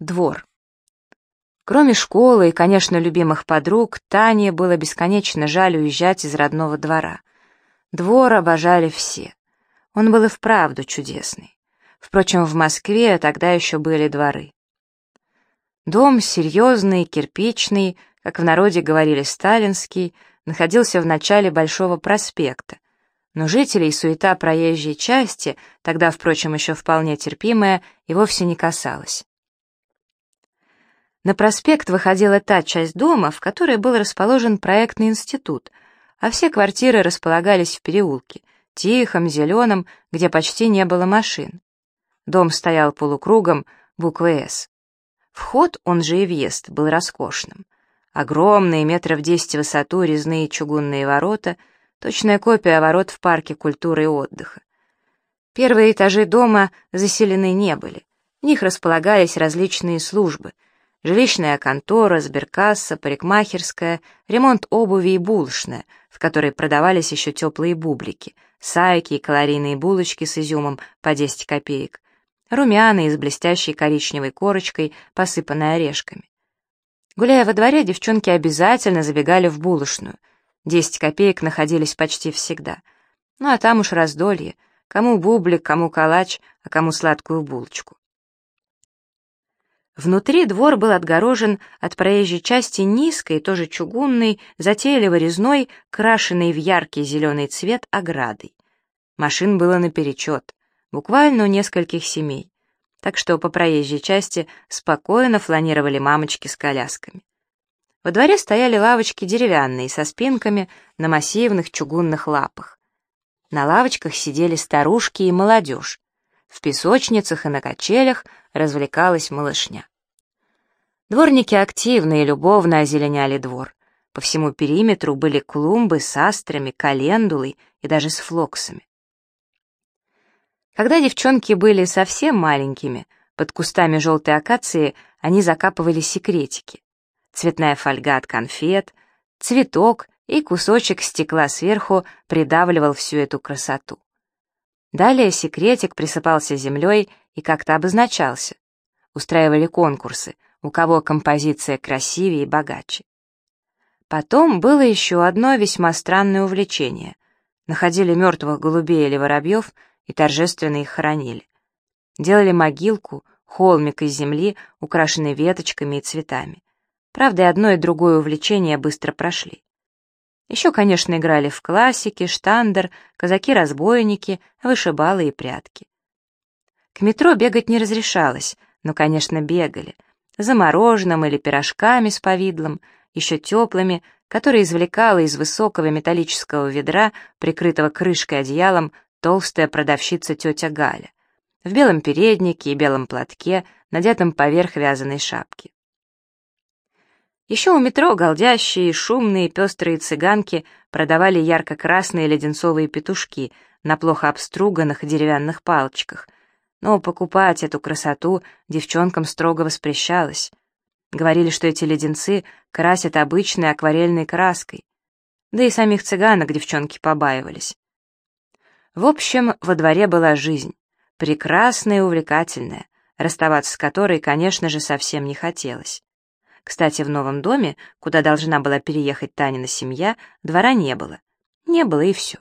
Двор. Кроме школы и, конечно, любимых подруг, Тане было бесконечно жаль уезжать из родного двора. Двор обожали все. Он был и вправду чудесный. Впрочем, в Москве тогда еще были дворы. Дом серьезный, кирпичный, как в народе говорили сталинский, находился в начале Большого проспекта, но жителей суета проезжей части, тогда, впрочем, еще вполне терпимая, и вовсе не касалась. На проспект выходила та часть дома, в которой был расположен проектный институт, а все квартиры располагались в переулке, тихом, зеленом, где почти не было машин. Дом стоял полукругом, буквы «С». Вход, он же и въезд, был роскошным. Огромные, метров десять высоту, резные чугунные ворота, точная копия ворот в парке культуры и отдыха. Первые этажи дома заселены не были. В них располагались различные службы — жилищная контора, сберкасса, парикмахерская, ремонт обуви и булочная, в которой продавались еще теплые бублики, сайки и калорийные булочки с изюмом по 10 копеек, румяные с блестящей коричневой корочкой, посыпанной орешками. Гуляя во дворе, девчонки обязательно забегали в булочную. 10 копеек находились почти всегда. Ну а там уж раздолье, кому бублик, кому калач, а кому сладкую булочку. Внутри двор был отгорожен от проезжей части низкой, тоже чугунной, затейливо резной, крашенной в яркий зеленый цвет оградой. Машин было наперечет, буквально у нескольких семей, так что по проезжей части спокойно фланировали мамочки с колясками. Во дворе стояли лавочки деревянные, со спинками на массивных чугунных лапах. На лавочках сидели старушки и молодежь. В песочницах и на качелях развлекалась малышня. Дворники активно и любовно озеленяли двор. По всему периметру были клумбы с астрами, календулой и даже с флоксами. Когда девчонки были совсем маленькими, под кустами желтой акации они закапывали секретики. Цветная фольга от конфет, цветок и кусочек стекла сверху придавливал всю эту красоту. Далее секретик присыпался землей и как-то обозначался. Устраивали конкурсы — у кого композиция красивее и богаче. Потом было еще одно весьма странное увлечение. Находили мертвых голубей или воробьев и торжественно их хоронили. Делали могилку, холмик из земли, украшенный веточками и цветами. Правда, и одно, и другое увлечение быстро прошли. Еще, конечно, играли в классики, штандер, казаки-разбойники, вышибалы и прятки. К метро бегать не разрешалось, но, конечно, бегали — за мороженым или пирожками с повидлом, еще теплыми, которые извлекала из высокого металлического ведра, прикрытого крышкой одеялом, толстая продавщица тетя Галя, в белом переднике и белом платке, надетом поверх вязаной шапки. Еще у метро голдящие, шумные, пестрые цыганки продавали ярко-красные леденцовые петушки на плохо обструганных деревянных палочках — но покупать эту красоту девчонкам строго воспрещалось. Говорили, что эти леденцы красят обычной акварельной краской. Да и самих цыганок девчонки побаивались. В общем, во дворе была жизнь, прекрасная и увлекательная, расставаться с которой, конечно же, совсем не хотелось. Кстати, в новом доме, куда должна была переехать Танина семья, двора не было. Не было и все.